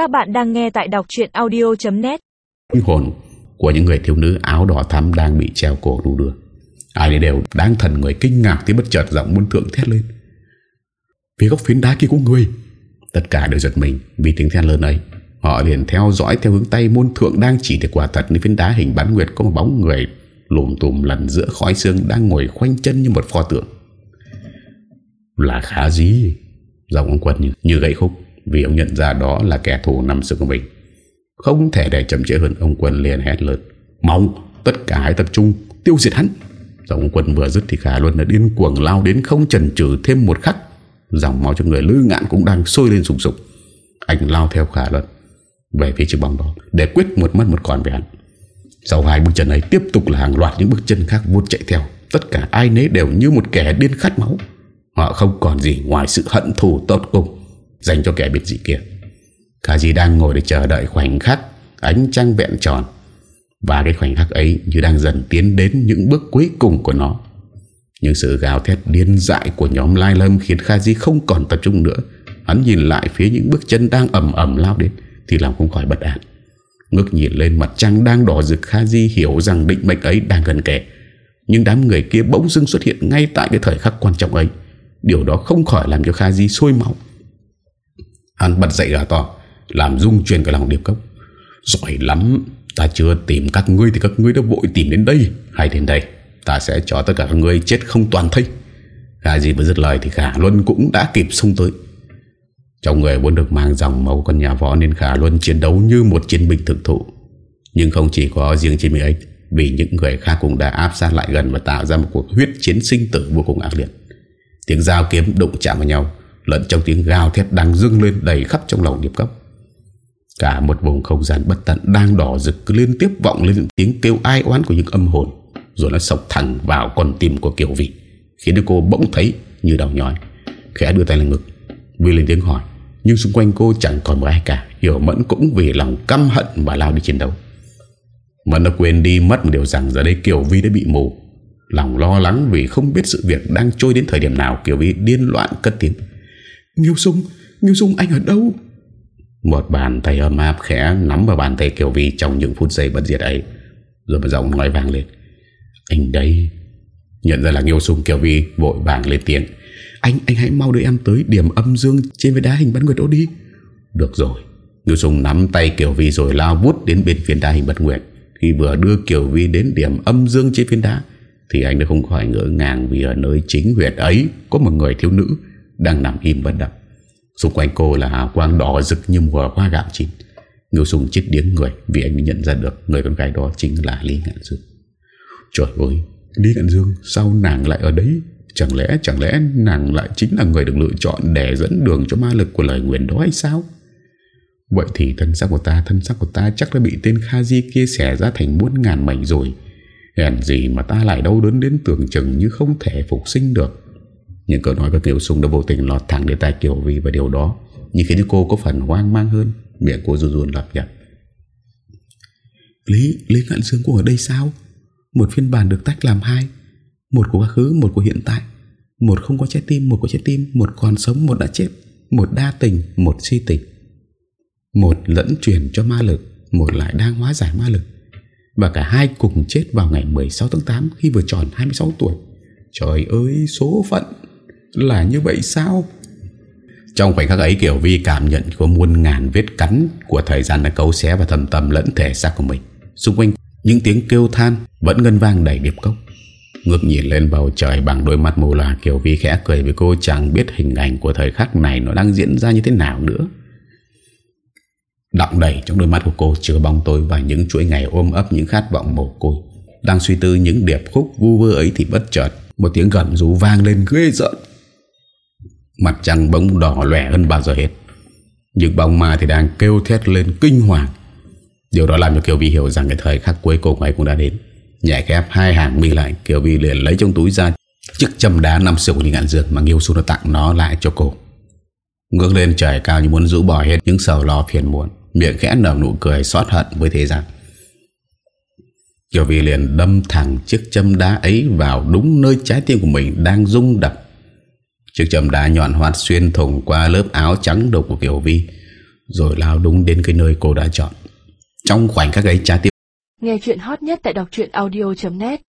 Các bạn đang nghe tại đọc chuyện audio.net hồn của những người thiếu nữ áo đỏ thắm đang bị treo cổ đu đưa. Ai đều đáng thần người kinh ngạc thì bất chợt giọng muôn thượng thét lên. Phía góc phiến đá kia của người. Tất cả đều giật mình vì tiếng thét lớn ấy. Họ liền theo dõi theo hướng tay môn thượng đang chỉ để quả thật nơi phiến đá hình bán nguyệt có một bóng người lùm tùm lần giữa khói xương đang ngồi khoanh chân như một pho tượng. Là khá gì? Giọng ông quân như, như gãy khúc vì ông nhận ra đó là kẻ thù nằm sức của mình. Không thể để chậm trễ hơn, ông quân liền hét lớn. Mong tất cả hãy tập trung, tiêu diệt hắn. dòng quân vừa dứt thì Khả Luân đã điên cuồng lao đến không chần chừ thêm một khắc. Dòng máu cho người lư ngạn cũng đang sôi lên sùng sục. Anh lao theo Khả Luân về phía chiếc bóng đó để quyết một mất một còn về hắn. Sau hai bước chân ấy, tiếp tục là hàng loạt những bước chân khác vút chạy theo. Tất cả ai nấy đều như một kẻ điên khát máu. Họ không còn gì ngoài sự hận thù tốt cùng dành cho kẻ biệt dị kia. Khả dì đang ngồi để chờ đợi khoảnh khắc ánh trăng vẹn tròn. Và cái khoảnh khắc ấy như đang dần tiến đến những bước cuối cùng của nó. Nhưng sự gào thét điên dại của nhóm Lai Lâm khiến Kha Di không còn tập trung nữa. Hắn nhìn lại phía những bước chân đang ẩm ẩm lao đến thì lòng không khỏi bất an. Ngước nhìn lên mặt trăng đang đỏ rực Kha Di hiểu rằng định mệnh ấy đang gần kề. Nhưng đám người kia bỗng dưng xuất hiện ngay tại cái thời khắc quan trọng ấy. Điều đó không khỏi làm cho Kha Di sôi máu. Hắn bật dậy gà to, làm rung chuyển cả lòng điệp cốc. Giỏi lắm, ta chưa tìm các ngươi thì các ngươi đã vội tìm đến đây. Hay đến đây, ta sẽ cho tất cả các ngươi chết không toàn thây. Kha gì vừa dứt lời thì Khả Luân cũng đã kịp xung tới. Trong người vốn được mang dòng máu con nhà võ nên Khả Luân chiến đấu như một chiến binh thực thụ. Nhưng không chỉ có riêng chiến binh ấy, vì những người khác cũng đã áp sát lại gần và tạo ra một cuộc huyết chiến sinh tử vô cùng ác liệt. Tiếng dao kiếm đụng chạm vào nhau, lẫn trong tiếng gào thét đang dưng lên đầy khắp trong lòng điệp cấp Cả một vùng không gian bất tận đang đỏ rực cứ liên tiếp vọng lên những tiếng kêu ai oán của những âm hồn, rồi nó sọc thẳng vào con tim của Kiều Vị, khiến cô bỗng thấy như đau nhói. Khẽ đưa tay lên ngực, Vi lên tiếng hỏi, nhưng xung quanh cô chẳng còn một ai cả. Hiểu Mẫn cũng vì lòng căm hận mà lao đi chiến đấu. Mẫn đã quên đi mất một điều rằng giờ đây Kiều Vi đã bị mù. Lòng lo lắng vì không biết sự việc đang trôi đến thời điểm nào Kiều Vi điên loạn cất tiếng. Nghiêu Dung, Nghiêu Dung anh ở đâu? Một bàn tay ấm áp khẽ nắm vào bàn tay Kiều Vi trong những phút giây bất diệt ấy. Rồi một giọng nói vang lên. Anh đây. Nhận ra là Nghiêu Dung Kiều Vi vội vàng lên tiếng. Anh anh hãy mau đưa em tới điểm âm dương trên với đá hình bắn nguyệt đó đi. Được rồi. Nghiêu Dung nắm tay Kiều Vi rồi lao vút đến bên phiến đá hình bất nguyệt. Khi vừa đưa Kiều Vi đến điểm âm dương trên phiến đá thì anh đã không khỏi ngỡ ngàng vì ở nơi chính huyệt ấy có một người thiếu nữ đang nằm im bất động. Xung quanh cô là hào quang đỏ rực như mùa hoa gạo chín. Ngưu Sùng chết điếng người vì anh mới nhận ra được người con gái đó chính là Lý Ngạn Dương. Trời ơi, Lý Ngạn Dương sao nàng lại ở đấy? Chẳng lẽ chẳng lẽ nàng lại chính là người được lựa chọn để dẫn đường cho ma lực của lời nguyện đó hay sao? Vậy thì thân xác của ta, thân xác của ta chắc đã bị tên Kha Di kia xẻ ra thành muôn ngàn mảnh rồi. Hèn gì mà ta lại đau đớn đến tưởng chừng như không thể phục sinh được những câu nói của Kiều Sung đã vô tình lọt thẳng đến tai Kiều Vi và điều đó nhưng khiến cô có phần hoang mang hơn. Miệng cô run run lặp nhặt. Lý, Lý Ngạn Dương cô ở đây sao? Một phiên bản được tách làm hai. Một của quá khứ, một của hiện tại. Một không có trái tim, một có trái tim. Một còn sống, một đã chết. Một đa tình, một si tình. Một lẫn truyền cho ma lực, một lại đang hóa giải ma lực. Và cả hai cùng chết vào ngày 16 tháng 8 khi vừa tròn 26 tuổi. Trời ơi, số phận là như vậy sao? Trong khoảnh khắc ấy, Kiều Vi cảm nhận có muôn ngàn vết cắn của thời gian đã cấu xé và thầm tầm lẫn thể xác của mình. Xung quanh, những tiếng kêu than vẫn ngân vang đầy điệp cốc. Ngước nhìn lên bầu trời bằng đôi mắt mù là Kiều Vi khẽ cười với cô, chẳng biết hình ảnh của thời khắc này nó đang diễn ra như thế nào nữa. Đọng đầy trong đôi mắt của cô, chứa bóng tôi và những chuỗi ngày ôm ấp những khát vọng mồ côi. Đang suy tư những điệp khúc vu vơ ấy thì bất chợt, một tiếng gầm rú vang lên ghê giận. Mặt trăng bỗng đỏ lẻ hơn bao giờ hết. Những bóng ma thì đang kêu thét lên kinh hoàng. Điều đó làm cho Kiều Vi hiểu rằng Cái thời khắc cuối cùng ấy cũng đã đến. Nhẹ khép hai hàng mi lại, Kiều Vi liền lấy trong túi ra Chiếc châm đá năm xưa của Linh Ngạn Dược Mà Nghiêu Xu đã tặng nó lại cho cô. Ngước lên trời cao như muốn rũ bỏ hết Những sầu lo phiền muộn, Miệng khẽ nở nụ cười xót hận với thế gian. Kiều Vi liền đâm thẳng chiếc châm đá ấy vào đúng nơi trái tim của mình đang rung đập. Chiếc chầm đá nhọn hoạt xuyên thủng qua lớp áo trắng độc của Kiều Vi, Rồi lao đúng đến cái nơi cô đã chọn. Trong khoảnh khắc ấy trái tim Nghe chuyện hot nhất tại đọc audio.net